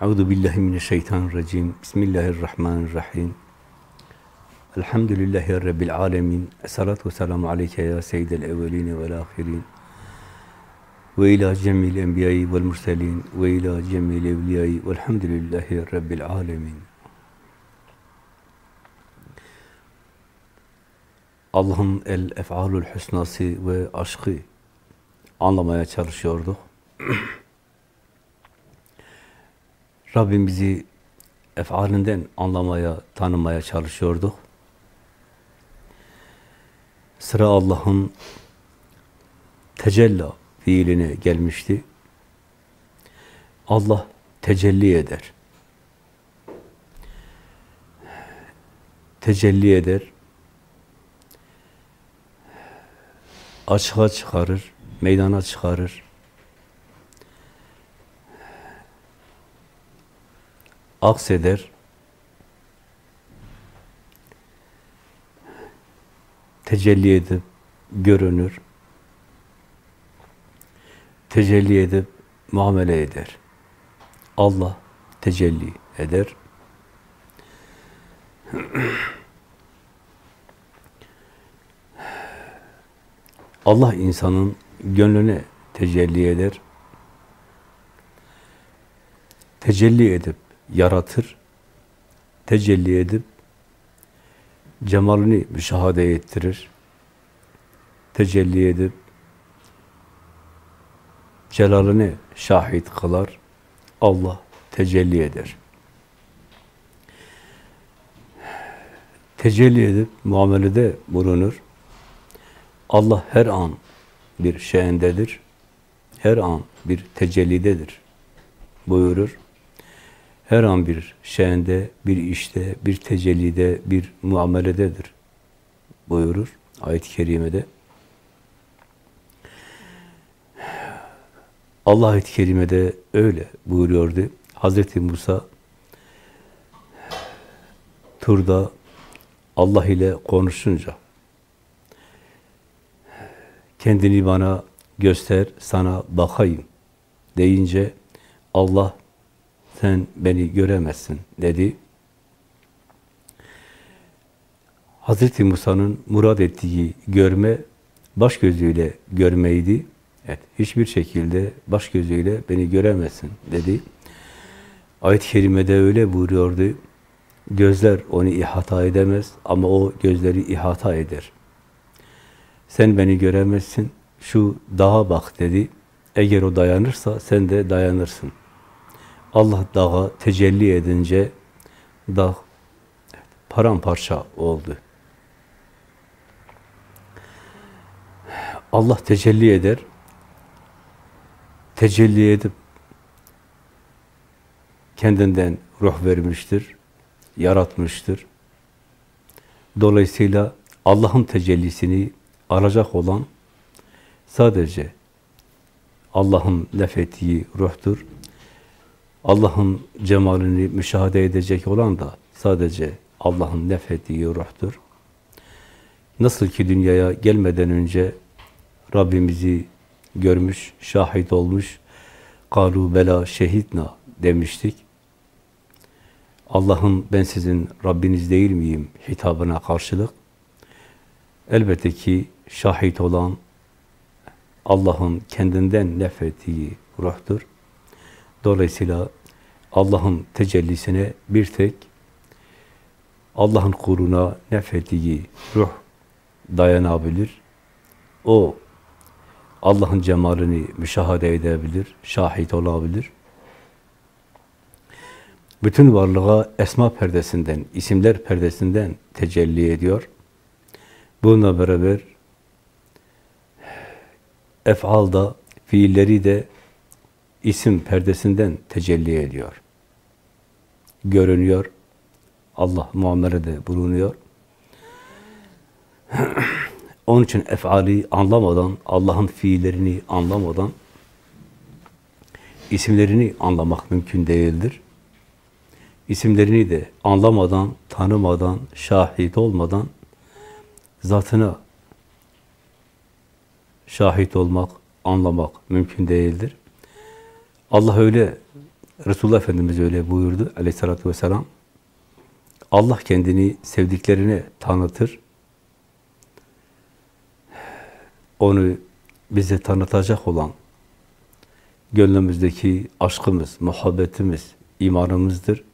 Euzu billahi mineşşeytanirracim. Bismillahirrahmanirrahim. Elhamdülillahi rabbil alamin. Essalatu vesselamu aleyke ya seyyidel evvelin ve'l ahirin. Ve ila cemil enbiya'i ve'l murselin ve ila cemil evliya'i ve'lhamdülillahi rabbil alamin. Allah'ın el ef'alul husnası ve aşkı anlamaya çalışıyorduk. Rabbimizi efalinden anlamaya, tanımaya çalışıyorduk. Sıra Allah'ın tecella fiiline gelmişti. Allah tecelli eder. Tecelli eder. Açığa çıkarır, meydana çıkarır. Akseder, tecelli edip görünür, tecelli edip muamele eder. Allah tecelli eder. Allah insanın gönlüne tecelli eder. Tecelli edip yaratır, tecelli edip cemalini müşahede ettirir, tecelli edip celalini şahit kılar, Allah tecelli eder. Tecelli edip muamelede bulunur. Allah her an bir şeyindedir, her an bir tecellidedir buyurur her an bir şeyinde, bir işte, bir tecellide, bir muamelededir buyurur ayet-i kerimede. Allah ayet-i kerimede öyle buyuruyordu. Hazreti Musa turda Allah ile konuşunca kendini bana göster, sana bakayım deyince Allah sen beni göremezsin dedi. Hazreti Musa'nın murad ettiği görme baş gözüyle görmeydi. Evet, hiçbir şekilde baş gözüyle beni göremezsin dedi. Ayet-i kerimede öyle buyuruyordu. Gözler onu ihata edemez ama o gözleri ihata eder. Sen beni göremezsin, şu dağa bak dedi. Eğer o dayanırsa sen de dayanırsın. Allah dağa tecelli edince dağ paramparça oldu. Allah tecelli eder. Tecelli edip kendinden ruh vermiştir, yaratmıştır. Dolayısıyla Allah'ın tecellisini alacak olan sadece Allah'ın nefettiği ruhtur. Allah'ın cemalini müşahede edecek olan da sadece Allah'ın nefettiği ruhtur. Nasıl ki dünyaya gelmeden önce Rabbimizi görmüş, şahit olmuş, kalu bela şehitna demiştik. Allah'ın ben sizin Rabbiniz değil miyim hitabına karşılık elbette ki şahit olan Allah'ın kendinden nefettiği ruhtur. Dolayısıyla Allah'ın tecellisine bir tek Allah'ın kuruna nefettiği ruh dayanabilir. O Allah'ın cemalini müşahede edebilir, şahit olabilir. Bütün varlığa esma perdesinden, isimler perdesinden tecelli ediyor. Bununla beraber efalda, fiilleri de isim perdesinden tecelli ediyor. Görünüyor. Allah muamelede bulunuyor. Onun için efali anlamadan, Allah'ın fiillerini anlamadan isimlerini anlamak mümkün değildir. İsimlerini de anlamadan, tanımadan, şahit olmadan zatına şahit olmak, anlamak mümkün değildir. Allah öyle Resulullah Efendimiz öyle buyurdu aleyhissalatü vesselam. Allah kendini sevdiklerine tanıtır. Onu bize tanıtacak olan gönlümüzdeki aşkımız, muhabbetimiz, imanımızdır.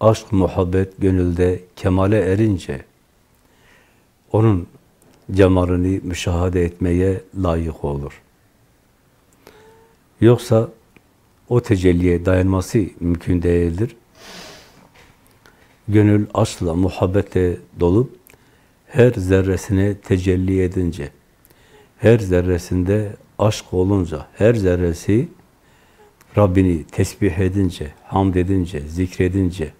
Aşk, muhabbet gönülde kemale erince onun cemalini müşahede etmeye layık olur. Yoksa o tecelliye dayanması mümkün değildir. Gönül aşkla, muhabbetle dolup her zerresine tecelli edince, her zerresinde aşk olunca, her zerresi Rabbini tesbih edince, hamd edince, zikredince,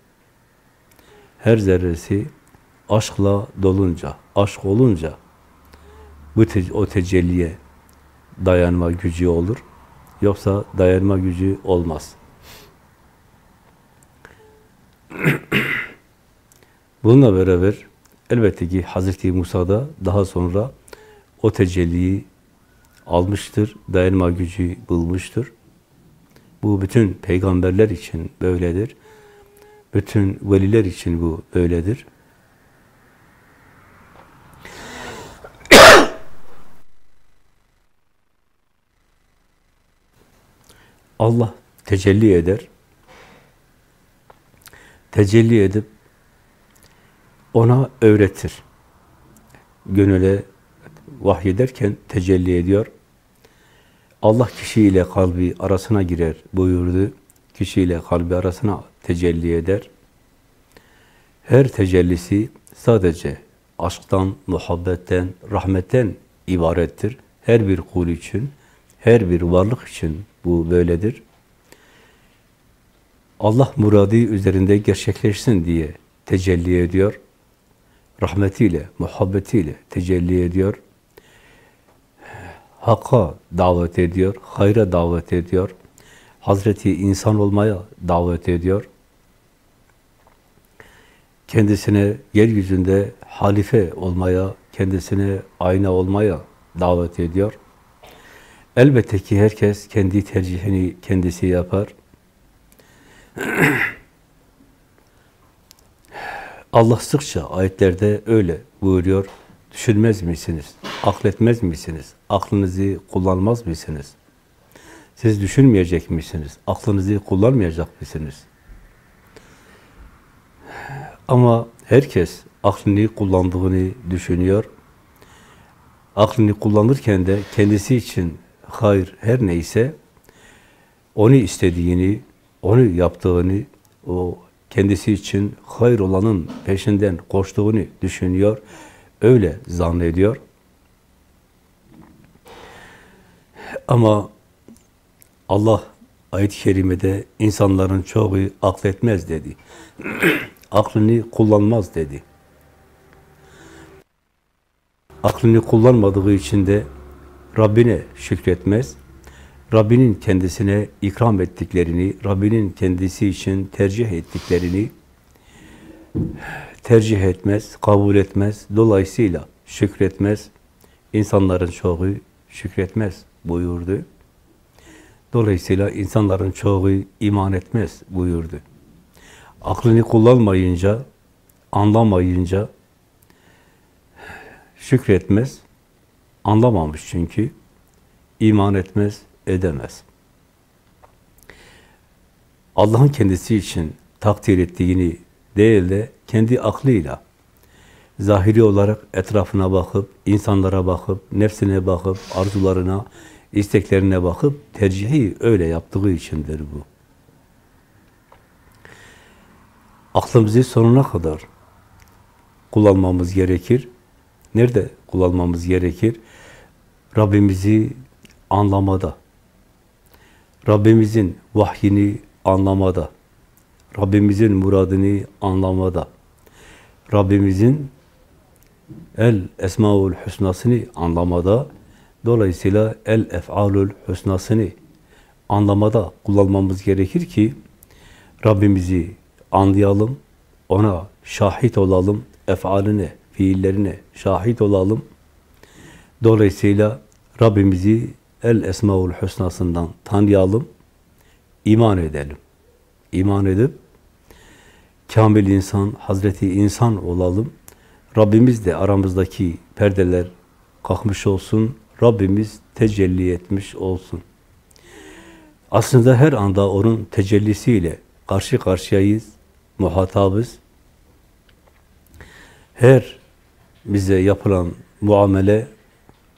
her zerresi aşkla dolunca, aşk olunca bu te o tecelliye dayanma gücü olur. Yoksa dayanma gücü olmaz. Bununla beraber elbette ki Hazreti Musa da daha sonra o tecelliyi almıştır, dayanma gücü bulmuştur. Bu bütün peygamberler için böyledir. Bütün veliler için bu böyledir. Allah tecelli eder. Tecelli edip ona öğretir. Gönüle vahyederken tecelli ediyor. Allah kişiyle kalbi arasına girer buyurdu. Kişiyle kalbi arasına tecelli eder. Her tecellisi sadece aşktan, muhabbetten, rahmetten ibarettir. Her bir kul için, her bir varlık için bu böyledir. Allah muradı üzerinde gerçekleşsin diye tecelli ediyor. Rahmetiyle, muhabbetiyle tecelli ediyor. Hakka davet ediyor, hayra davet ediyor. Hazreti insan olmaya davet ediyor. Kendisine yeryüzünde halife olmaya, kendisine ayna olmaya davet ediyor. Elbette ki herkes kendi tercihini kendisi yapar. Allah sıkça ayetlerde öyle buyuruyor. Düşünmez misiniz? Akletmez misiniz? Aklınızı kullanmaz mısınız? Siz düşünmeyecek misiniz? Aklınızı kullanmayacak mısınız? Ama herkes aklını kullandığını düşünüyor. Aklını kullanırken de kendisi için hayır her neyse onu istediğini, onu yaptığını, o kendisi için hayır olanın peşinden koştuğunu düşünüyor. Öyle zannediyor. Ama Allah ayet-i kerimede insanların çoğu akletmez dedi. Aklını kullanmaz dedi. Aklını kullanmadığı için de Rabbine şükretmez. Rabbinin kendisine ikram ettiklerini, Rabbinin kendisi için tercih ettiklerini tercih etmez, kabul etmez. Dolayısıyla şükretmez. İnsanların çoğu şükretmez buyurdu. Dolayısıyla insanların çoğu iman etmez buyurdu. Aklını kullanmayınca, anlamayınca şükretmez. Anlamamış çünkü. iman etmez, edemez. Allah'ın kendisi için takdir ettiğini değil de kendi aklıyla zahiri olarak etrafına bakıp, insanlara bakıp, nefsine bakıp, arzularına, isteklerine bakıp tercihi öyle yaptığı içindir bu. Aklımızı sonuna kadar kullanmamız gerekir. Nerede kullanmamız gerekir? Rabbimizi anlamada, Rabbimizin vahyini anlamada, Rabbimizin muradını anlamada, Rabbimizin el esmaul husnasını anlamada, dolayısıyla el ef'alul husnasını anlamada kullanmamız gerekir ki Rabbimizi anlayalım, ona şahit olalım, efaline, fiillerine şahit olalım. Dolayısıyla Rabbimizi el esmaul husnasından tanıyalım, iman edelim. İman edip kamil insan, Hazreti insan olalım. Rabbimiz de aramızdaki perdeler kalkmış olsun. Rabbimiz tecelli etmiş olsun. Aslında her anda onun tecellisiyle karşı karşıyayız, muhatabız. Her bize yapılan muamele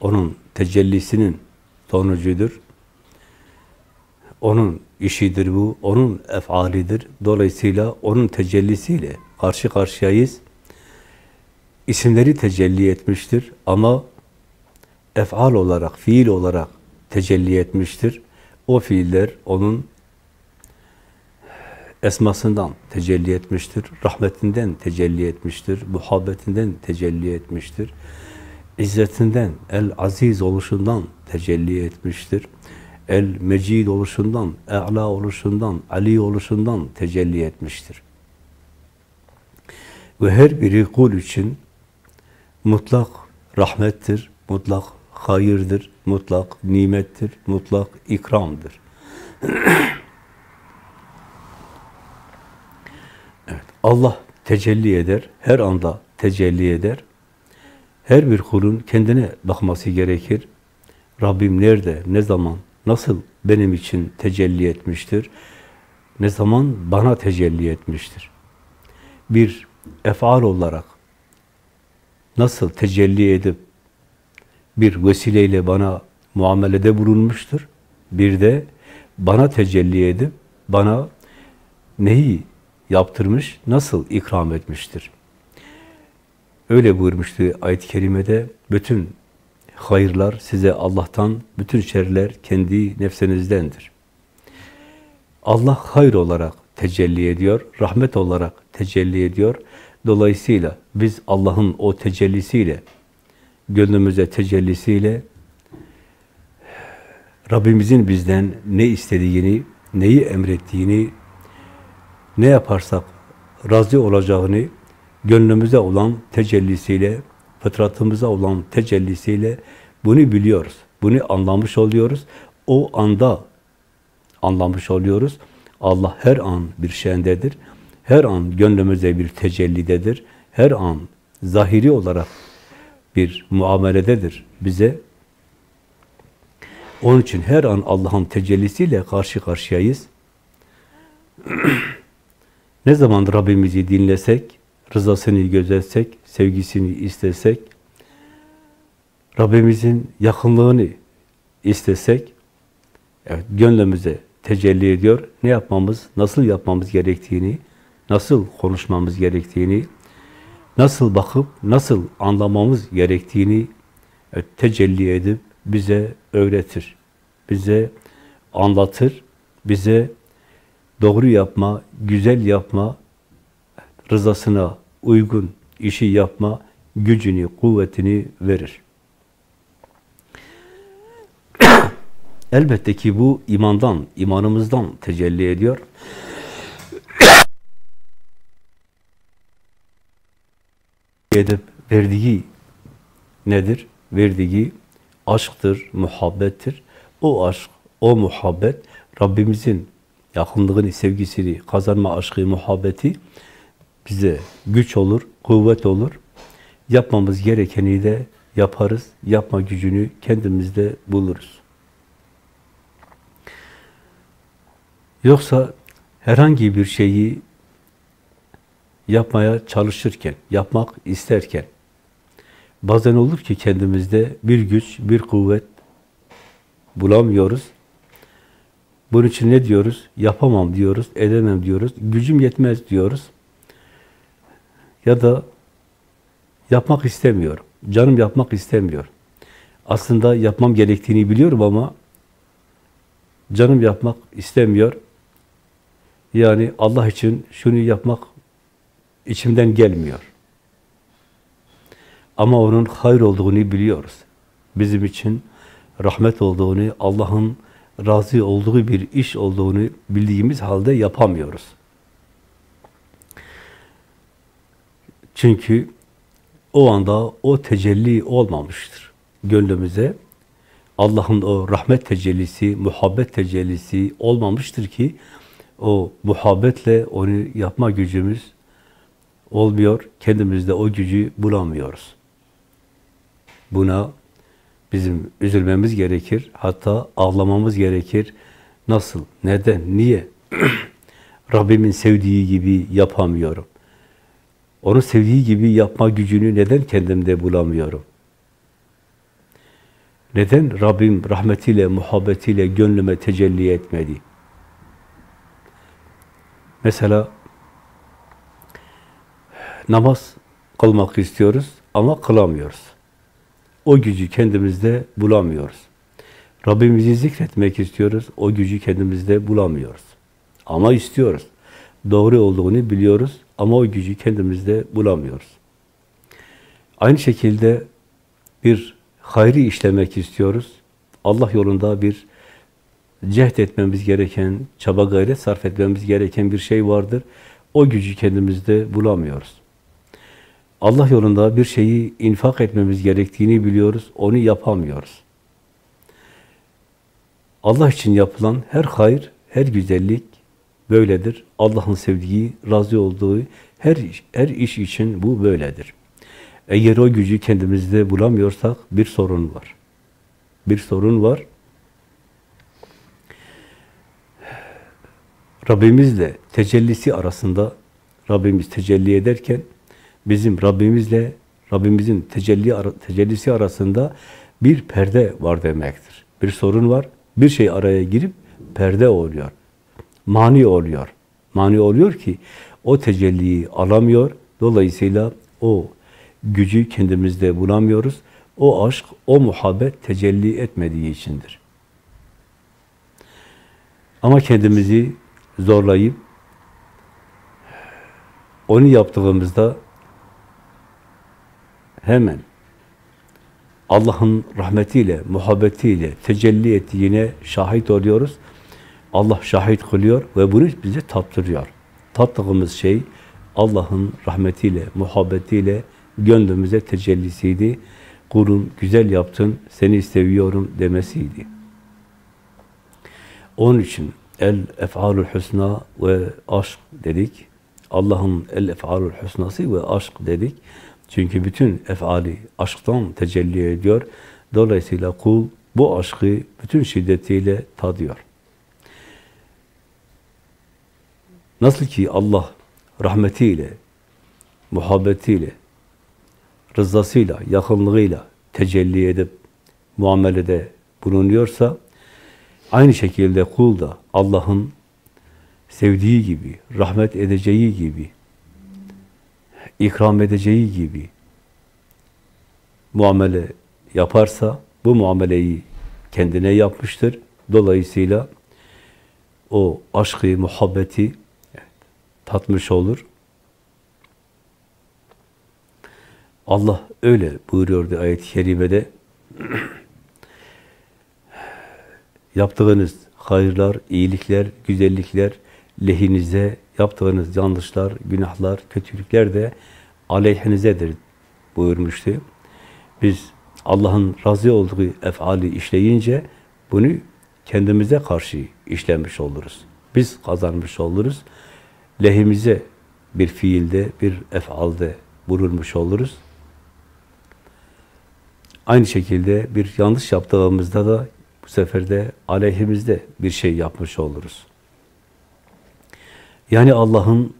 onun tecellisinin sonucudur. Onun işidir bu, onun efalidir. Dolayısıyla onun tecellisiyle karşı karşıyayız. İsimleri tecelli etmiştir ama efal olarak, fiil olarak tecelli etmiştir. O fiiller onun esmasından tecelli etmiştir, rahmetinden tecelli etmiştir, muhabbetinden tecelli etmiştir, izzetinden, el-aziz oluşundan tecelli etmiştir, el-mecid oluşundan, e'la oluşundan, ali oluşundan tecelli etmiştir. Ve her biri kul için mutlak rahmettir, mutlak hayırdır, mutlak nimettir, mutlak ikramdır. evet, Allah tecelli eder, her anda tecelli eder. Her bir kulun kendine bakması gerekir. Rabbim nerede, ne zaman, nasıl benim için tecelli etmiştir? Ne zaman bana tecelli etmiştir? Bir efal olarak nasıl tecelli edip bir vesileyle bana muamelede bulunmuştur. Bir de bana tecelli edip bana neyi yaptırmış, nasıl ikram etmiştir. Öyle buyurmuştu ayet-i kerimede, bütün hayırlar size Allah'tan, bütün şerler kendi nefsinizdendir. Allah hayır olarak tecelli ediyor, rahmet olarak tecelli ediyor. Dolayısıyla biz Allah'ın o tecellisiyle gönlümüze tecellisiyle Rabbimizin bizden ne istediğini, neyi emrettiğini, ne yaparsak razı olacağını gönlümüze olan tecellisiyle, fıtratımıza olan tecellisiyle bunu biliyoruz. Bunu anlamış oluyoruz. O anda anlamış oluyoruz. Allah her an bir şeyindedir. Her an gönlümüze bir tecellidedir. Her an zahiri olarak bir muamelededir bize. Onun için her an Allah'ın tecellisiyle karşı karşıyayız. ne zaman Rabbimizi dinlesek, rızasını gözetsek, sevgisini istesek, Rabbimizin yakınlığını istesek, evet, gönlümüze tecelli ediyor. Ne yapmamız, nasıl yapmamız gerektiğini, nasıl konuşmamız gerektiğini, nasıl bakıp, nasıl anlamamız gerektiğini tecelli edip bize öğretir. Bize anlatır, bize doğru yapma, güzel yapma, rızasına uygun işi yapma gücünü, kuvvetini verir. Elbette ki bu imandan, imanımızdan tecelli ediyor. edip verdiği nedir? Verdiği aşktır, muhabbettir. O aşk, o muhabbet Rabbimizin yakınlığını, sevgisini, kazanma aşkı, muhabbeti bize güç olur, kuvvet olur. Yapmamız gerekeni de yaparız. Yapma gücünü kendimizde buluruz. Yoksa herhangi bir şeyi yapmaya çalışırken, yapmak isterken bazen olur ki kendimizde bir güç, bir kuvvet bulamıyoruz. Bunun için ne diyoruz? Yapamam diyoruz, edemem diyoruz, gücüm yetmez diyoruz. Ya da yapmak istemiyorum, canım yapmak istemiyor. Aslında yapmam gerektiğini biliyorum ama canım yapmak istemiyor. Yani Allah için şunu yapmak içimden gelmiyor. Ama onun hayır olduğunu biliyoruz. Bizim için rahmet olduğunu, Allah'ın razı olduğu bir iş olduğunu bildiğimiz halde yapamıyoruz. Çünkü o anda o tecelli olmamıştır gönlümüze. Allah'ın o rahmet tecellisi, muhabbet tecellisi olmamıştır ki o muhabbetle onu yapma gücümüz olmuyor. Kendimizde o gücü bulamıyoruz. Buna bizim üzülmemiz gerekir. Hatta ağlamamız gerekir. Nasıl? Neden? Niye? Rabbimin sevdiği gibi yapamıyorum. Onun sevdiği gibi yapma gücünü neden kendimde bulamıyorum? Neden Rabbim rahmetiyle, muhabbetiyle gönlüme tecelli etmedi? Mesela namaz kılmak istiyoruz ama kılamıyoruz. O gücü kendimizde bulamıyoruz. Rabbimizi zikretmek istiyoruz, o gücü kendimizde bulamıyoruz. Ama istiyoruz. Doğru olduğunu biliyoruz ama o gücü kendimizde bulamıyoruz. Aynı şekilde bir hayri işlemek istiyoruz. Allah yolunda bir cehd etmemiz gereken, çaba gayret sarf etmemiz gereken bir şey vardır. O gücü kendimizde bulamıyoruz. Allah yolunda bir şeyi infak etmemiz gerektiğini biliyoruz, onu yapamıyoruz. Allah için yapılan her hayır, her güzellik böyledir. Allah'ın sevdiği, razı olduğu her iş, her iş için bu böyledir. Eğer o gücü kendimizde bulamıyorsak bir sorun var. Bir sorun var. Rabbimizle tecellisi arasında Rabbimiz tecelli ederken bizim Rabbimizle Rabbimizin tecelli tecellisi arasında bir perde var demektir. Bir sorun var. Bir şey araya girip perde oluyor. Mani oluyor. Mani oluyor ki o tecelliyi alamıyor. Dolayısıyla o gücü kendimizde bulamıyoruz. O aşk, o muhabbet tecelli etmediği içindir. Ama kendimizi zorlayıp onu yaptığımızda hemen Allah'ın rahmetiyle, muhabbetiyle tecelli ettiğine şahit oluyoruz. Allah şahit kılıyor ve bunu bize tattırıyor. Tattığımız şey Allah'ın rahmetiyle, muhabbetiyle gönlümüze tecellisiydi. Kulum güzel yaptın, seni seviyorum demesiydi. Onun için el ef'alul husna ve aşk dedik. Allah'ın el ef'alul husnası ve aşk dedik. Çünkü bütün efali aşktan tecelli ediyor. Dolayısıyla kul bu aşkı bütün şiddetiyle tadıyor. Nasıl ki Allah rahmetiyle, muhabbetiyle, rızasıyla, yakınlığıyla tecelli edip muamelede bulunuyorsa, aynı şekilde kul da Allah'ın sevdiği gibi, rahmet edeceği gibi, ikram edeceği gibi muamele yaparsa, bu muameleyi kendine yapmıştır. Dolayısıyla o aşkı, muhabbeti tatmış olur. Allah öyle buyuruyordu ayet-i kerimede. Yaptığınız hayırlar, iyilikler, güzellikler lehinize, yaptığınız yanlışlar, günahlar, kötülükler de aleyhinizedir buyurmuştu. Biz Allah'ın razı olduğu efali işleyince bunu kendimize karşı işlemiş oluruz. Biz kazanmış oluruz. Lehimize bir fiilde, bir efalde bulunmuş oluruz. Aynı şekilde bir yanlış yaptığımızda da bu sefer de aleyhimizde bir şey yapmış oluruz. Yani Allah'ın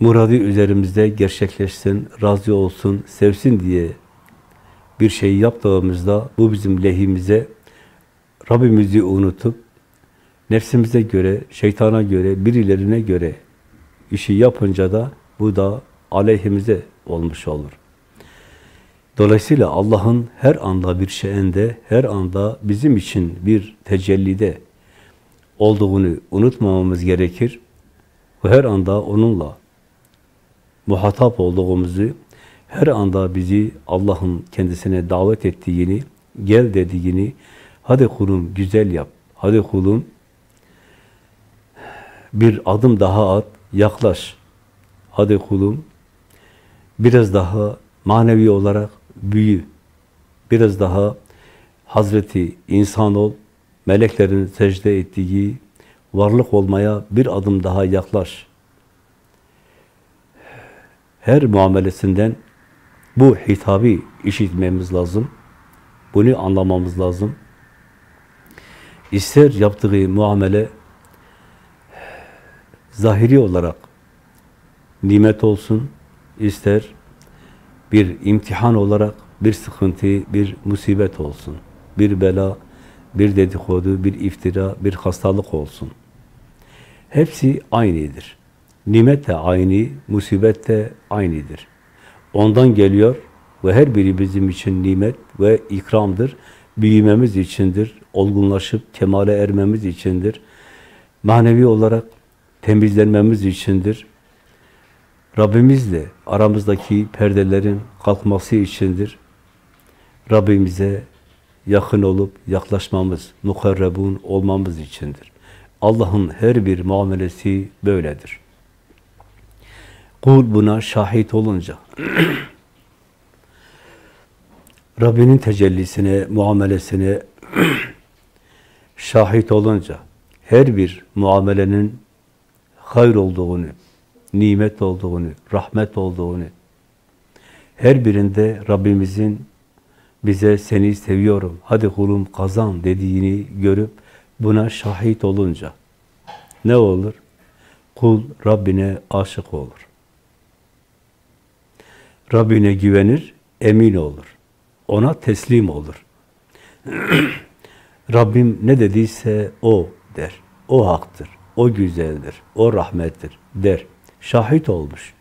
muradı üzerimizde gerçekleşsin, razı olsun, sevsin diye bir şey yaptığımızda bu bizim lehimize Rabbimizi unutup nefsimize göre, şeytana göre, birilerine göre işi yapınca da bu da aleyhimize olmuş olur. Dolayısıyla Allah'ın her anda bir şeyinde, her anda bizim için bir tecellide olduğunu unutmamamız gerekir. Ve her anda onunla muhatap olduğumuzu, her anda bizi Allah'ın kendisine davet ettiğini, gel dediğini, hadi kulum güzel yap, hadi kulum bir adım daha at, yaklaş, hadi kulum biraz daha manevi olarak büyü biraz daha Hazreti insan ol, meleklerin secde ettiği varlık olmaya bir adım daha yaklaş. Her muamelesinden bu hitabı işitmemiz lazım. Bunu anlamamız lazım. İster yaptığı muamele zahiri olarak nimet olsun, ister bir imtihan olarak bir sıkıntı, bir musibet olsun, bir bela, bir dedikodu, bir iftira, bir hastalık olsun. Hepsi aynıdır. Nimet de aynı, musibet de aynıdır. Ondan geliyor ve her biri bizim için nimet ve ikramdır. Büyümemiz içindir, olgunlaşıp kemale ermemiz içindir. Manevi olarak temizlenmemiz içindir. Rabbimizle aramızdaki perdelerin kalkması içindir. Rabbimize yakın olup yaklaşmamız, mukarrebun olmamız içindir. Allah'ın her bir muamelesi böyledir. Kul buna şahit olunca, Rabbinin tecellisine, muamelesine şahit olunca, her bir muamelenin hayır olduğunu, nimet olduğunu, rahmet olduğunu, her birinde Rabbimizin bize seni seviyorum, hadi kulum kazan dediğini görüp buna şahit olunca ne olur? Kul Rabbine aşık olur. Rabbine güvenir, emin olur. Ona teslim olur. Rabbim ne dediyse o der. O haktır, o güzeldir, o rahmettir der. Şahit olmuş.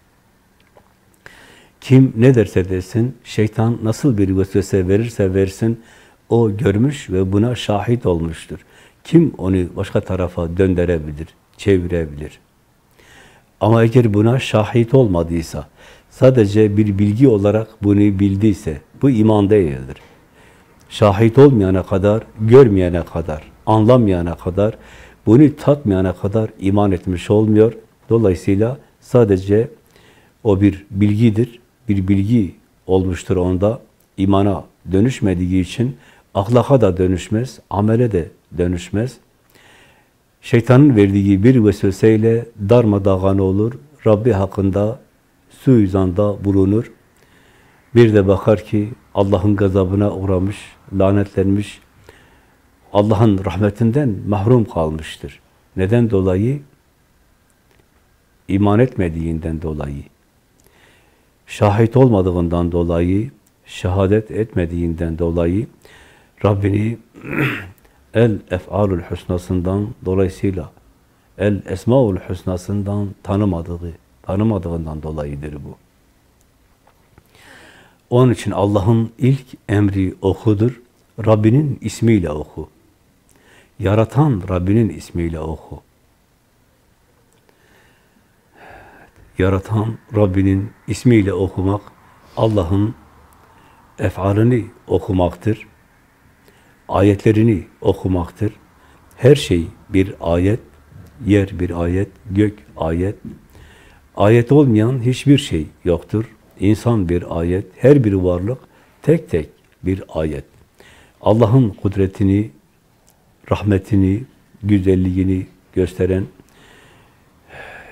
Kim ne derse desin, şeytan nasıl bir vesvese verirse versin, o görmüş ve buna şahit olmuştur. Kim onu başka tarafa döndürebilir, çevirebilir? Ama eğer buna şahit olmadıysa, sadece bir bilgi olarak bunu bildiyse, bu iman değildir. Şahit olmayana kadar, görmeyene kadar, anlamayana kadar, bunu tatmayana kadar iman etmiş olmuyor. Dolayısıyla sadece o bir bilgidir, bir bilgi olmuştur onda. imana dönüşmediği için ahlaka da dönüşmez, amele de dönüşmez. Şeytanın verdiği bir vesveseyle darmadağın olur, Rabbi hakkında suizanda bulunur. Bir de bakar ki Allah'ın gazabına uğramış, lanetlenmiş, Allah'ın rahmetinden mahrum kalmıştır. Neden dolayı? İman etmediğinden dolayı. Şahit olmadığından dolayı, şehadet etmediğinden dolayı Rabbini el ef'alul husnasından dolayısıyla el esmaul husnasından tanımadığı, tanımadığından dolayıdır bu. Onun için Allah'ın ilk emri okudur. Rabbinin ismiyle oku. Yaratan Rabbinin ismiyle oku. Yaratan Rabbinin ismiyle okumak, Allah'ın efalini okumaktır. Ayetlerini okumaktır. Her şey bir ayet, yer bir ayet, gök ayet. Ayet olmayan hiçbir şey yoktur. İnsan bir ayet, her bir varlık tek tek bir ayet. Allah'ın kudretini, rahmetini, güzelliğini gösteren,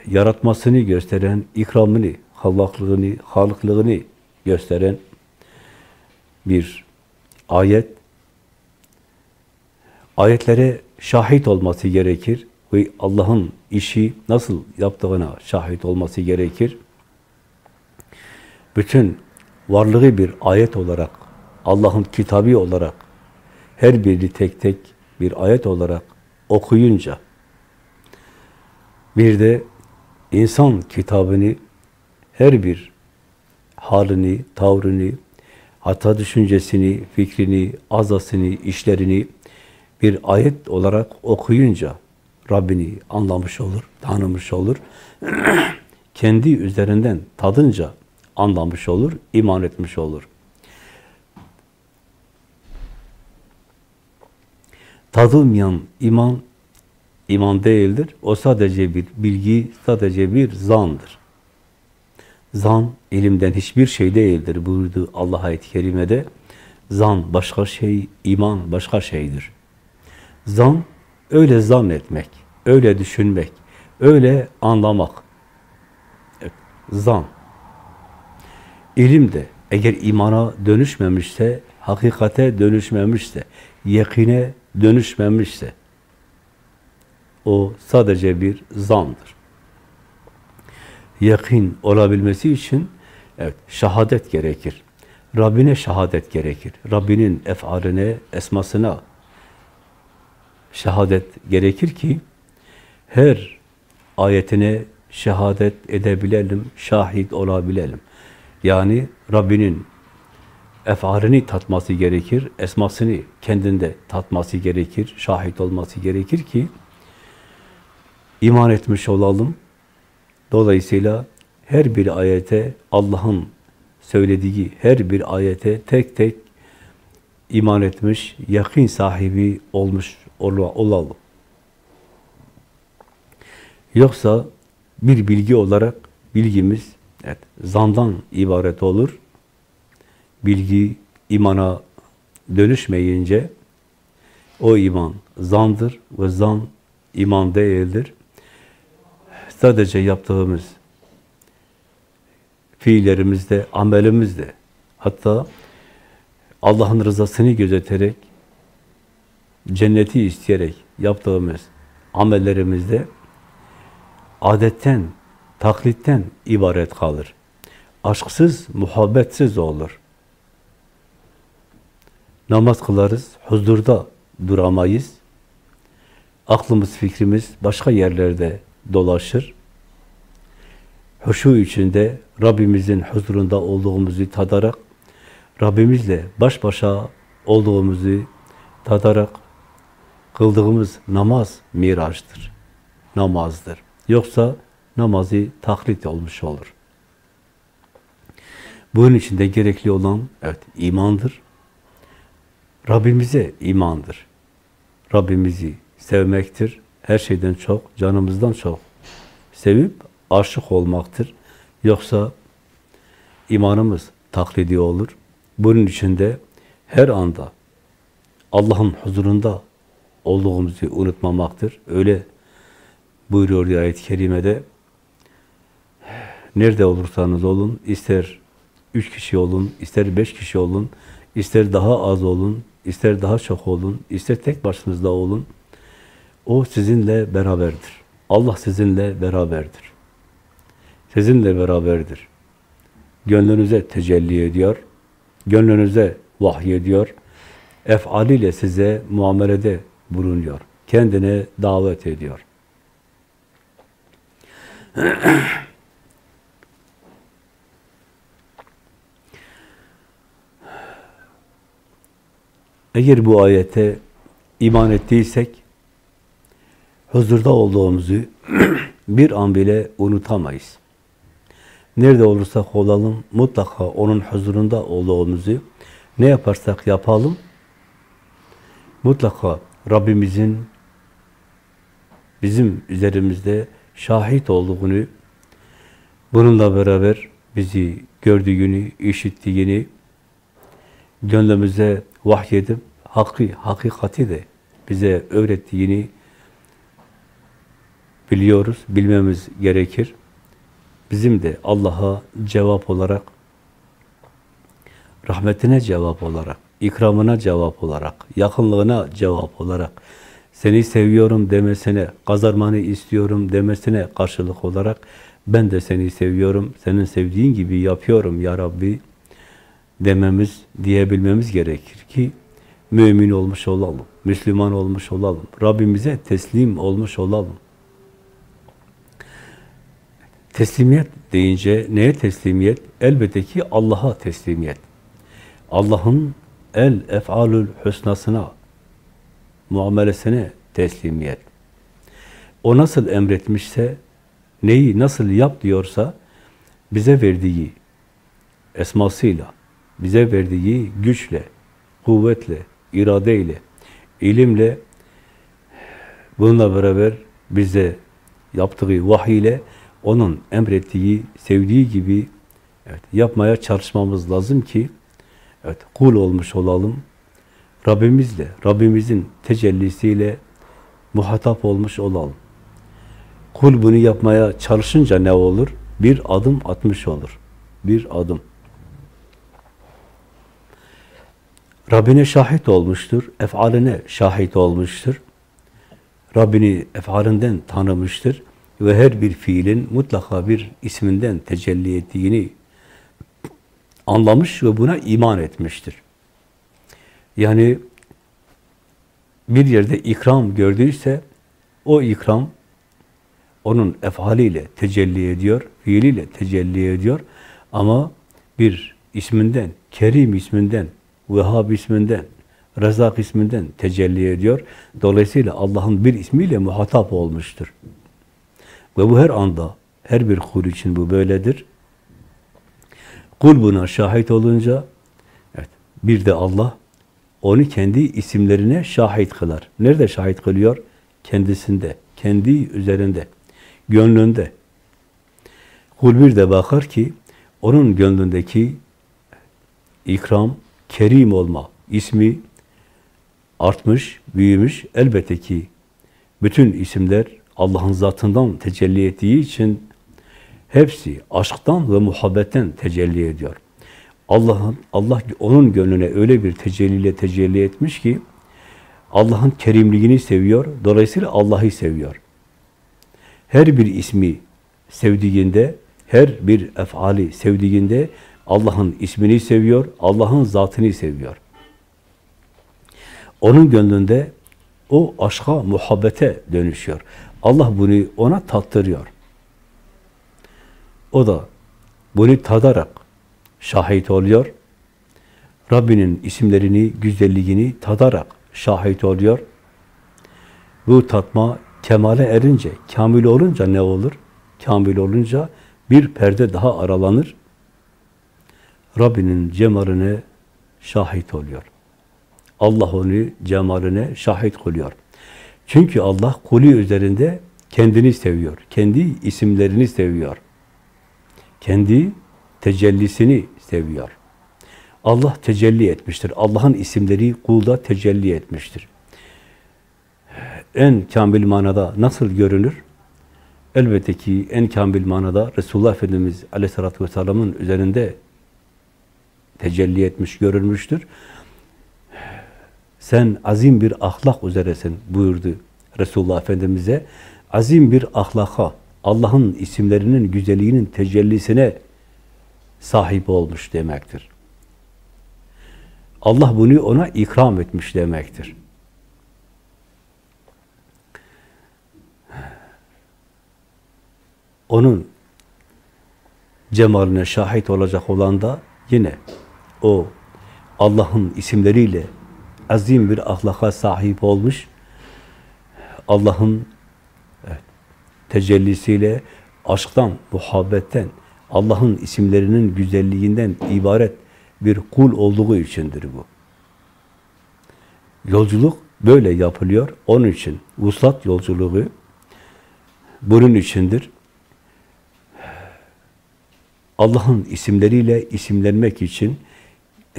yaratmasını gösteren, ikramını, hallaklığını, halıklığını gösteren bir ayet. Ayetlere şahit olması gerekir ve Allah'ın işi nasıl yaptığına şahit olması gerekir. Bütün varlığı bir ayet olarak, Allah'ın kitabı olarak, her biri tek tek bir ayet olarak okuyunca, bir de insan kitabını, her bir halini, tavrını, hata düşüncesini, fikrini, azasını, işlerini bir ayet olarak okuyunca Rabbini anlamış olur, tanımış olur. Kendi üzerinden tadınca anlamış olur, iman etmiş olur. Tadılmayan iman, iman değildir. O sadece bir bilgi, sadece bir zandır. Zan, ilimden hiçbir şey değildir buyurdu Allah ayet-i kerimede. Zan başka şey, iman başka şeydir. Zan, öyle zan etmek, öyle düşünmek, öyle anlamak. Zan. İlim de eğer imana dönüşmemişse, hakikate dönüşmemişse, yakine dönüşmemişse, o sadece bir zandır. Yakin olabilmesi için evet şahadet gerekir. Rabbine şahadet gerekir. Rabbinin efaline, esmasına şehadet gerekir ki her ayetine şehadet edebilelim, şahit olabilelim. Yani Rabbinin efalini tatması gerekir, esmasını kendinde tatması gerekir, şahit olması gerekir ki iman etmiş olalım. Dolayısıyla her bir ayete Allah'ın söylediği her bir ayete tek tek iman etmiş, yakın sahibi olmuş olalım. Yoksa bir bilgi olarak bilgimiz evet, zandan ibaret olur. Bilgi imana dönüşmeyince o iman zandır ve zan iman değildir. Sadece yaptığımız fiillerimizde, amelimizde, hatta Allah'ın rızasını gözeterek, cenneti isteyerek yaptığımız amellerimizde adetten, taklitten ibaret kalır. Aşksız, muhabbetsiz olur. Namaz kılarız, huzurda duramayız. Aklımız, fikrimiz başka yerlerde dolaşır. Huşu içinde Rabbimizin huzurunda olduğumuzu tadarak, Rabbimizle baş başa olduğumuzu tadarak kıldığımız namaz miraçtır, namazdır. Yoksa namazı taklit olmuş olur. Bunun içinde gerekli olan evet imandır. Rabbimize imandır. Rabbimizi sevmektir. Her şeyden çok, canımızdan çok sevip aşık olmaktır. Yoksa imanımız taklidi olur. Bunun içinde her anda Allah'ın huzurunda olduğumuzu unutmamaktır. Öyle buyuruyor ayet-i kerimede. Nerede olursanız olun, ister üç kişi olun, ister beş kişi olun, ister daha az olun, ister daha çok olun, ister tek başınızda olun. O sizinle beraberdir. Allah sizinle beraberdir. Sizinle beraberdir. Gönlünüze tecelli ediyor. Gönlünüze vahiy ediyor. Efaliyle size muamelede bulunuyor. Kendine davet ediyor. Eğer bu ayete iman ettiysek, huzurda olduğumuzu bir an bile unutamayız. Nerede olursak olalım, mutlaka onun huzurunda olduğumuzu ne yaparsak yapalım, mutlaka Rabbimizin bizim üzerimizde şahit olduğunu, bununla beraber bizi gördüğünü, işittiğini, gönlümüze vahyedip, hakkı, hakikati de bize öğrettiğini biliyoruz, bilmemiz gerekir. Bizim de Allah'a cevap olarak, rahmetine cevap olarak, ikramına cevap olarak, yakınlığına cevap olarak, seni seviyorum demesine, kazarmanı istiyorum demesine karşılık olarak, ben de seni seviyorum, senin sevdiğin gibi yapıyorum ya Rabbi dememiz, diyebilmemiz gerekir ki, mümin olmuş olalım, Müslüman olmuş olalım, Rabbimize teslim olmuş olalım. Teslimiyet deyince neye teslimiyet? Elbette ki Allah'a teslimiyet. Allah'ın el ef'alül husnasına, muamelesine teslimiyet. O nasıl emretmişse, neyi nasıl yap diyorsa, bize verdiği esmasıyla, bize verdiği güçle, kuvvetle, iradeyle, ilimle, bununla beraber bize yaptığı vahiyle onun emrettiği, sevdiği gibi evet, yapmaya çalışmamız lazım ki Evet, kul olmuş olalım. Rabbimizle, Rabbimizin tecellisiyle muhatap olmuş olalım. Kul bunu yapmaya çalışınca ne olur? Bir adım atmış olur. Bir adım. Rabbine şahit olmuştur, efaline şahit olmuştur. Rabbini efalinden tanımıştır ve her bir fiilin mutlaka bir isminden tecelli ettiğini anlamış ve buna iman etmiştir. Yani bir yerde ikram gördüyse o ikram onun efaliyle tecelli ediyor, fiiliyle tecelli ediyor ama bir isminden, Kerim isminden, Vehhab isminden, Rezak isminden tecelli ediyor. Dolayısıyla Allah'ın bir ismiyle muhatap olmuştur. Ve bu her anda, her bir kul için bu böyledir. Kul buna şahit olunca, evet, bir de Allah onu kendi isimlerine şahit kılar. Nerede şahit kılıyor? Kendisinde, kendi üzerinde, gönlünde. Kul bir de bakar ki, onun gönlündeki ikram, kerim olma ismi artmış, büyümüş. Elbette ki bütün isimler Allah'ın zatından tecelli ettiği için hepsi aşktan ve muhabbetten tecelli ediyor. Allah'ın Allah onun gönlüne öyle bir tecelliyle tecelli etmiş ki Allah'ın kerimliğini seviyor. Dolayısıyla Allah'ı seviyor. Her bir ismi sevdiğinde, her bir efali sevdiğinde Allah'ın ismini seviyor, Allah'ın zatını seviyor. Onun gönlünde o aşka, muhabbete dönüşüyor. Allah bunu ona tattırıyor. O da bunu tadarak şahit oluyor. Rabbinin isimlerini, güzelliğini tadarak şahit oluyor. Bu tatma kemale erince, kamil olunca ne olur? Kamil olunca bir perde daha aralanır. Rabbinin cemaline şahit oluyor. Allah onu cemaline şahit kılıyor. Çünkü Allah kulü üzerinde kendini seviyor. Kendi isimlerini seviyor. Kendi tecellisini seviyor. Allah tecelli etmiştir. Allah'ın isimleri kulda tecelli etmiştir. En kamil manada nasıl görünür? Elbette ki en kamil manada Resulullah Efendimiz Aleyhisselatü Vesselam'ın üzerinde tecelli etmiş, görülmüştür. Sen azim bir ahlak üzeresin buyurdu Resulullah Efendimiz'e. Azim bir ahlaka, Allah'ın isimlerinin güzelliğinin tecellisine sahip olmuş demektir. Allah bunu ona ikram etmiş demektir. Onun cemaline şahit olacak olan da yine o Allah'ın isimleriyle azim bir ahlaka sahip olmuş. Allah'ın evet, tecellisiyle aşktan, muhabbetten, Allah'ın isimlerinin güzelliğinden ibaret bir kul olduğu içindir bu. Yolculuk böyle yapılıyor. Onun için vuslat yolculuğu bunun içindir. Allah'ın isimleriyle isimlenmek için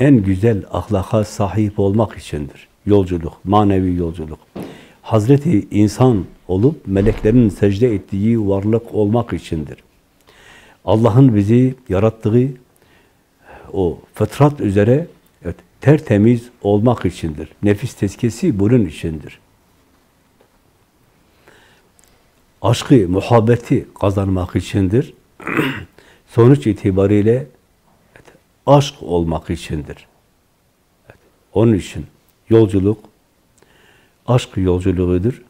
en güzel ahlaka sahip olmak içindir. Yolculuk, manevi yolculuk. Hazreti insan olup meleklerin secde ettiği varlık olmak içindir. Allah'ın bizi yarattığı o fıtrat üzere evet, tertemiz olmak içindir. Nefis tezkesi bunun içindir. Aşkı, muhabbeti kazanmak içindir. Sonuç itibariyle aşk olmak içindir. Onun için yolculuk aşk yolculuğudur.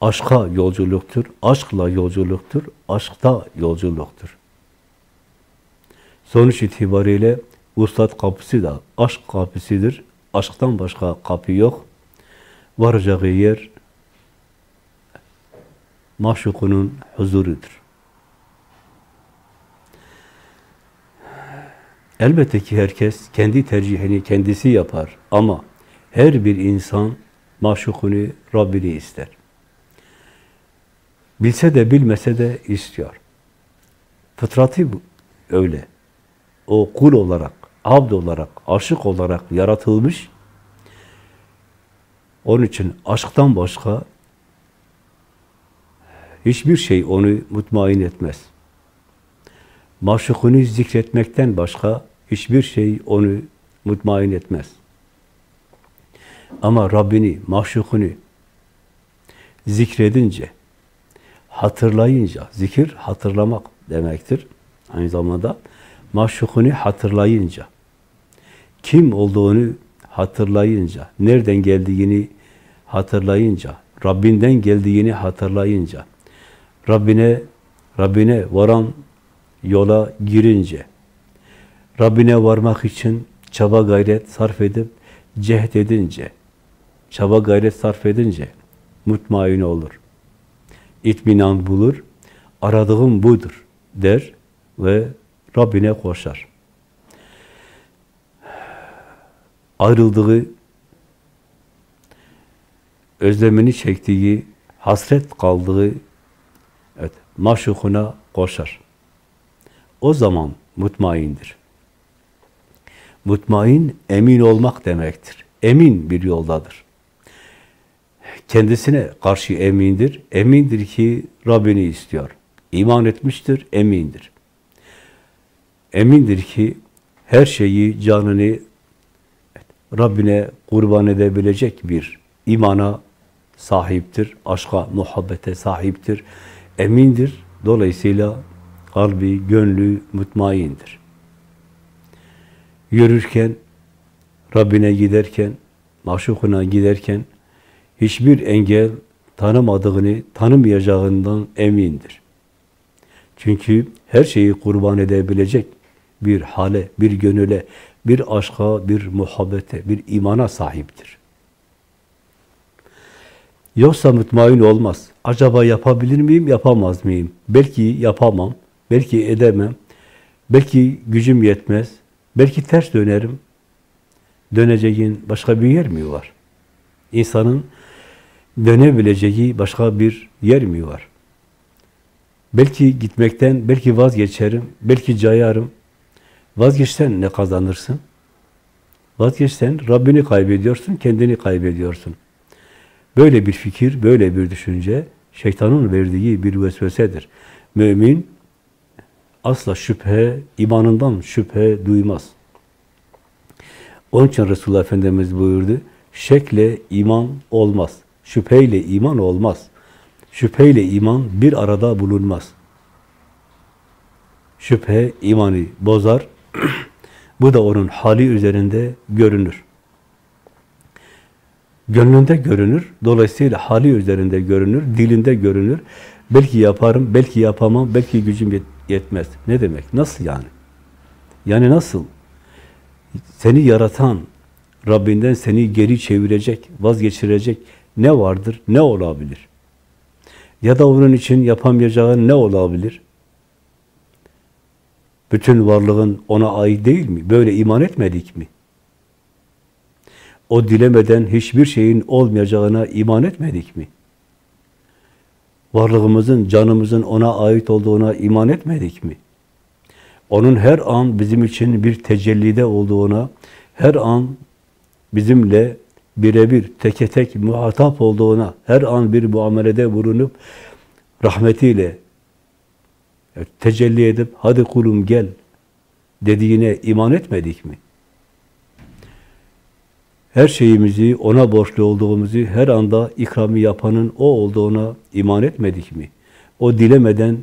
Aşka yolculuktur, aşkla yolculuktur, aşkta yolculuktur. Sonuç itibariyle ustad kapısı da aşk kapısıdır. Aşktan başka kapı yok. Varacağı yer maşukunun huzurudur. Elbette ki herkes kendi tercihini kendisi yapar ama her bir insan maşukunu, Rabbini ister. Bilse de bilmese de istiyor. Fıtratı bu. Öyle. o kul olarak, abd olarak, aşık olarak yaratılmış. Onun için aşktan başka hiçbir şey onu mutmain etmez. Maşukunu zikretmekten başka hiçbir şey onu mutmain etmez. Ama Rabbini, maşukunu zikredince, hatırlayınca, zikir hatırlamak demektir. Aynı zamanda maşukunu hatırlayınca, kim olduğunu hatırlayınca, nereden geldiğini hatırlayınca, Rabbinden geldiğini hatırlayınca, Rabbine Rabbine varan yola girince, Rabbine varmak için çaba gayret sarf edip cehd edince, çaba gayret sarf edince mutmain olur. İtminan bulur, aradığım budur der ve Rabbine koşar. Ayrıldığı, özlemini çektiği, hasret kaldığı evet, maşukuna koşar. O zaman mutmaindir. Mutmain, emin olmak demektir. Emin bir yoldadır. Kendisine karşı emindir. Emindir ki Rabbini istiyor. İman etmiştir, emindir. Emindir ki her şeyi, canını Rabbine kurban edebilecek bir imana sahiptir, aşka, muhabbete sahiptir, emindir. Dolayısıyla kalbi, gönlü mutmaindir. Yürürken, Rabbine giderken, maşukuna giderken hiçbir engel tanımadığını, tanımayacağından emindir. Çünkü her şeyi kurban edebilecek bir hale, bir gönüle, bir aşka, bir muhabbete, bir imana sahiptir. Yoksa mutmain olmaz. Acaba yapabilir miyim, yapamaz mıyım? Belki yapamam, belki edemem, belki gücüm yetmez, belki ters dönerim. Döneceğin başka bir yer mi var? İnsanın dönebileceği başka bir yer mi var? Belki gitmekten, belki vazgeçerim, belki cayarım. Vazgeçsen ne kazanırsın? Vazgeçsen Rabbini kaybediyorsun, kendini kaybediyorsun. Böyle bir fikir, böyle bir düşünce şeytanın verdiği bir vesvesedir. Mümin asla şüphe, imanından şüphe duymaz. Onun için Resulullah Efendimiz buyurdu, şekle iman olmaz, şüpheyle iman olmaz. Şüpheyle iman bir arada bulunmaz. Şüphe imanı bozar. Bu da onun hali üzerinde görünür. Gönlünde görünür. Dolayısıyla hali üzerinde görünür, dilinde görünür. Belki yaparım, belki yapamam, belki gücüm yetmez. Ne demek? Nasıl yani? Yani nasıl? Seni yaratan, Rabbinden seni geri çevirecek, vazgeçirecek ne vardır, ne olabilir? Ya da onun için yapamayacağın ne olabilir? Bütün varlığın ona ait değil mi? Böyle iman etmedik mi? O dilemeden hiçbir şeyin olmayacağına iman etmedik mi? Varlığımızın, canımızın ona ait olduğuna iman etmedik mi? Onun her an bizim için bir tecellide olduğuna, her an bizimle birebir, teke tek muhatap olduğuna, her an bir muamelede bulunup rahmetiyle tecelli edip hadi kulum gel dediğine iman etmedik mi? Her şeyimizi ona borçlu olduğumuzu her anda ikramı yapanın o olduğuna iman etmedik mi? O dilemeden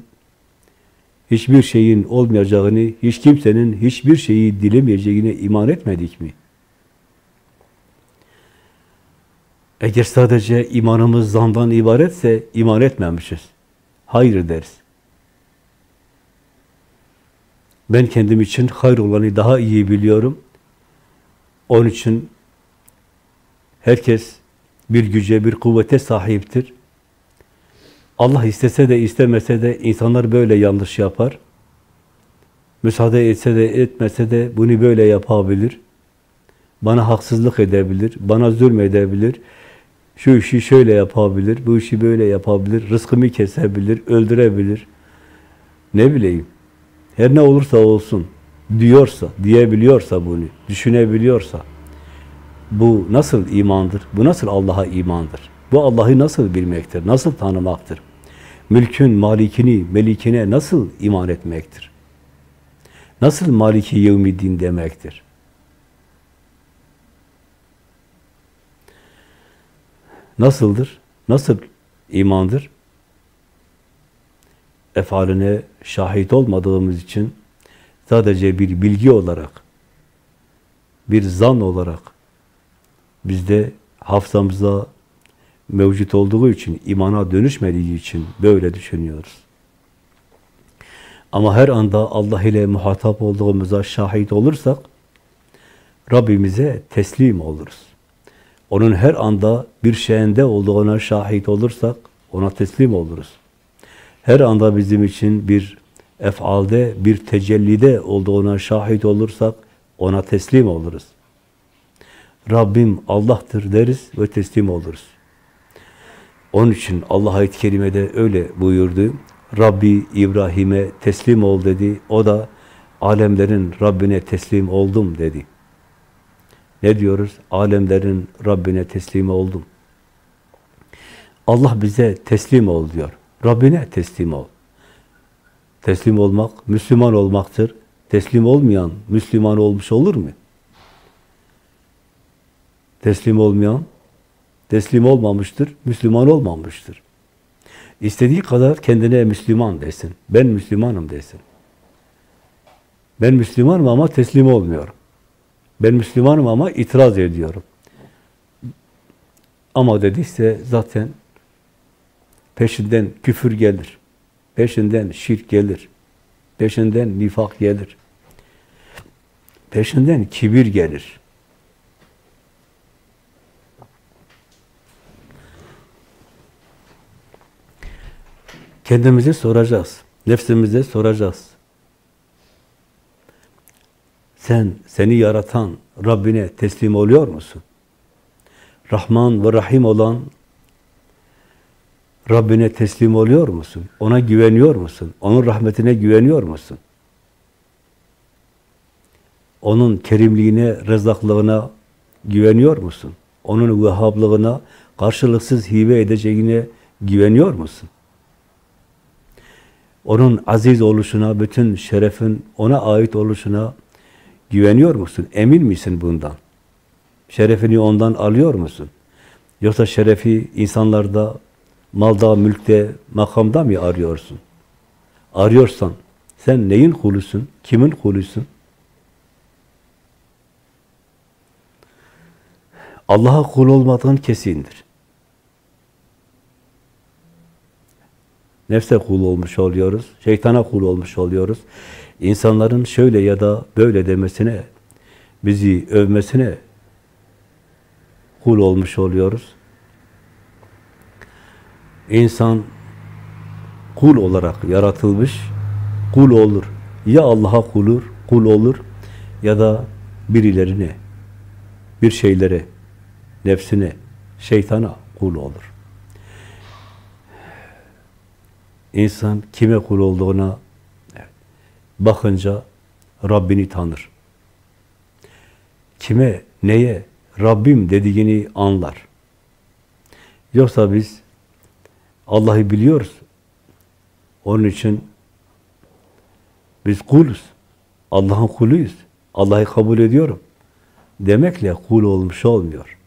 hiçbir şeyin olmayacağını, hiç kimsenin hiçbir şeyi dilemeyeceğine iman etmedik mi? Eğer sadece imanımız zandan ibaretse iman etmemişiz. Hayır deriz. Ben kendim için hayır olanı daha iyi biliyorum. Onun için herkes bir güce, bir kuvvete sahiptir. Allah istese de istemese de insanlar böyle yanlış yapar. Müsaade etse de etmese de bunu böyle yapabilir. Bana haksızlık edebilir, bana zulmedebilir. Şu işi şöyle yapabilir, bu işi böyle yapabilir, rızkımı kesebilir, öldürebilir. Ne bileyim, her ne olursa olsun, diyorsa, diyebiliyorsa bunu, düşünebiliyorsa, bu nasıl imandır? Bu nasıl Allah'a imandır? Bu Allah'ı nasıl bilmektir? Nasıl tanımaktır? Mülkün malikini, melikine nasıl iman etmektir? Nasıl maliki yevmiddin demektir? Nasıldır? Nasıl imandır? Efaline şahit olmadığımız için sadece bir bilgi olarak, bir zan olarak bizde hafızamızda mevcut olduğu için, imana dönüşmediği için böyle düşünüyoruz. Ama her anda Allah ile muhatap olduğumuza şahit olursak, Rabbimize teslim oluruz. Onun her anda bir şeyinde olduğuna şahit olursak, ona teslim oluruz. Her anda bizim için bir efalde, bir tecellide olduğuna şahit olursak, ona teslim oluruz. Rabbim Allah'tır deriz ve teslim oluruz. Onun için Allah ayet-i kerimede öyle buyurdu. Rabbi İbrahim'e teslim ol dedi. O da alemlerin Rabbine teslim oldum dedi. Ne diyoruz? Alemlerin Rabbine teslim oldum. Allah bize teslim ol diyor. Rabbine teslim ol. Teslim olmak, Müslüman olmaktır. Teslim olmayan Müslüman olmuş olur mu? Teslim olmayan, teslim olmamıştır, Müslüman olmamıştır. İstediği kadar kendine Müslüman desin. Ben Müslümanım desin. Ben Müslümanım ama teslim olmuyorum. Ben Müslümanım ama itiraz ediyorum. Ama dediyse zaten peşinden küfür gelir. Peşinden şirk gelir. Peşinden nifak gelir. Peşinden kibir gelir. Kendimize soracağız. Nefsimize soracağız. Sen, seni yaratan Rabbine teslim oluyor musun? Rahman ve Rahim olan Rabbine teslim oluyor musun? Ona güveniyor musun? Onun rahmetine güveniyor musun? Onun kerimliğine, rezaklığına güveniyor musun? Onun vehhablığına, karşılıksız hibe edeceğine güveniyor musun? Onun aziz oluşuna, bütün şerefin ona ait oluşuna güveniyor musun? Emin misin bundan? Şerefini ondan alıyor musun? Yoksa şerefi insanlarda, malda, mülkte, makamda mı arıyorsun? Arıyorsan sen neyin kulusun? Kimin kulusun? Allah'a kul olmadığın kesindir. Nefse kul olmuş oluyoruz, şeytana kul olmuş oluyoruz. İnsanların şöyle ya da böyle demesine, bizi övmesine kul olmuş oluyoruz. İnsan kul olarak yaratılmış, kul olur. Ya Allah'a kulur, kul olur ya da birilerine, bir şeylere, nefsine, şeytana kul olur. İnsan kime kul olduğuna bakınca Rabbini tanır. Kime, neye Rabbim dediğini anlar. Yoksa biz Allah'ı biliyoruz. Onun için biz kuluz. Allah'ın kuluyuz. Allah'ı kabul ediyorum. Demekle kul olmuş olmuyor.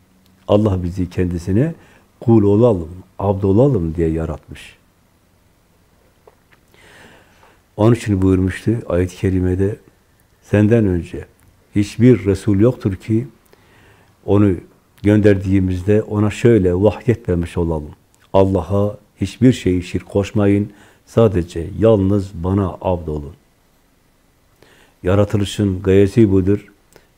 Allah bizi kendisine kul olalım, abd olalım diye yaratmış. Onun için buyurmuştu ayet-i kerimede senden önce hiçbir Resul yoktur ki onu gönderdiğimizde ona şöyle vahyetmemiş olalım. Allah'a hiçbir şeyi şirk koşmayın. Sadece yalnız bana abd olun. Yaratılışın gayesi budur.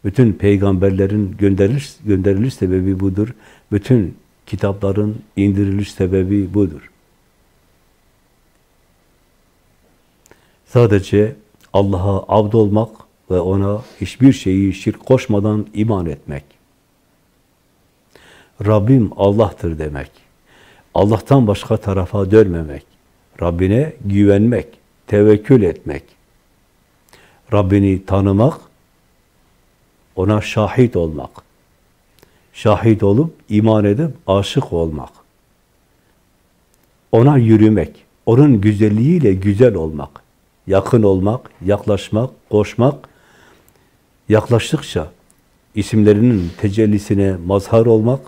Bütün peygamberlerin gönderiliş, gönderiliş sebebi budur. Bütün kitapların indiriliş sebebi budur. Sadece Allah'a abd olmak ve ona hiçbir şeyi şirk koşmadan iman etmek. Rabbim Allah'tır demek. Allah'tan başka tarafa dönmemek. Rabbine güvenmek, tevekkül etmek. Rabbini tanımak, ona şahit olmak. Şahit olup, iman edip, aşık olmak. Ona yürümek, onun güzelliğiyle güzel olmak. Yakın olmak, yaklaşmak, koşmak. Yaklaştıkça isimlerinin tecellisine mazhar olmak,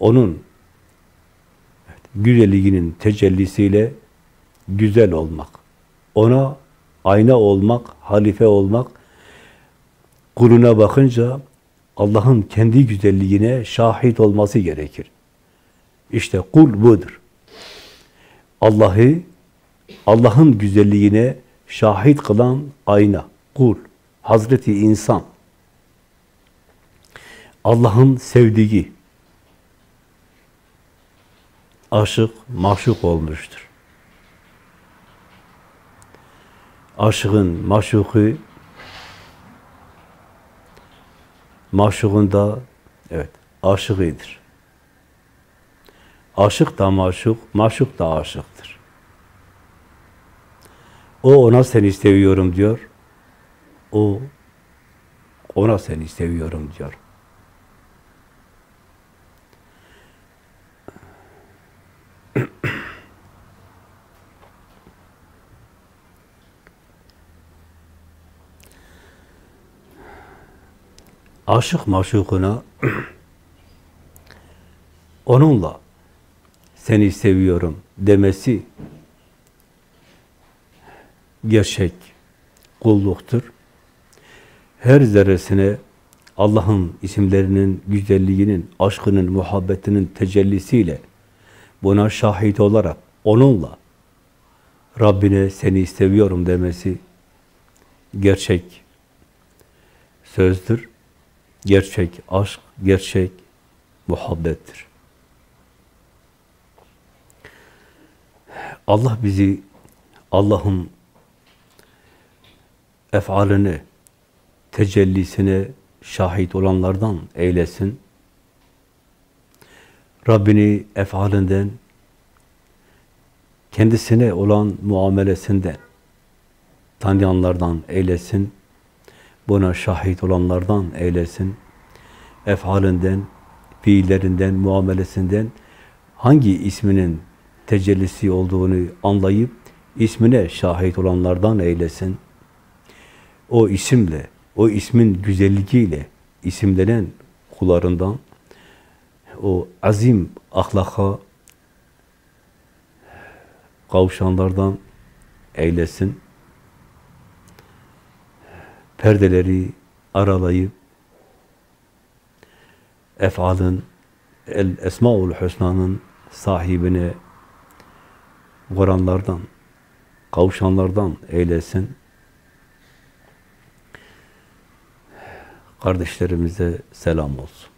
onun güzelliğinin tecellisiyle güzel olmak. Ona ayna olmak, halife olmak, kuluna bakınca Allah'ın kendi güzelliğine şahit olması gerekir. İşte kul budur. Allah'ı Allah'ın güzelliğine şahit kılan ayna, kul, Hazreti insan. Allah'ın sevdiği, aşık, maşuk olmuştur. Aşığın maşuku, maşukun da evet, aşığıdır. Aşık da maşuk, maşuk da aşıktır. O ona seni seviyorum diyor. O ona seni seviyorum diyor. aşık maşukuna onunla seni seviyorum demesi gerçek kulluktur. Her zerresine Allah'ın isimlerinin güzelliğinin, aşkının, muhabbetinin tecellisiyle buna şahit olarak onunla Rabbine seni seviyorum demesi gerçek sözdür. Gerçek aşk, gerçek muhabbettir. Allah bizi Allah'ın efaline, tecellisine şahit olanlardan eylesin. Rabbini efalinden, kendisine olan muamelesinden tanıyanlardan eylesin. Buna şahit olanlardan eylesin. Efalinden, fiillerinden, muamelesinden hangi isminin tecellisi olduğunu anlayıp ismine şahit olanlardan eylesin. O isimle, o ismin güzelliğiyle isimlenen kullarından o azim ahlaka kavuşanlardan eylesin perdeleri aralayıp efalın el esmaul husna'nın sahibine varanlardan kavuşanlardan eylesin. Kardeşlerimize selam olsun.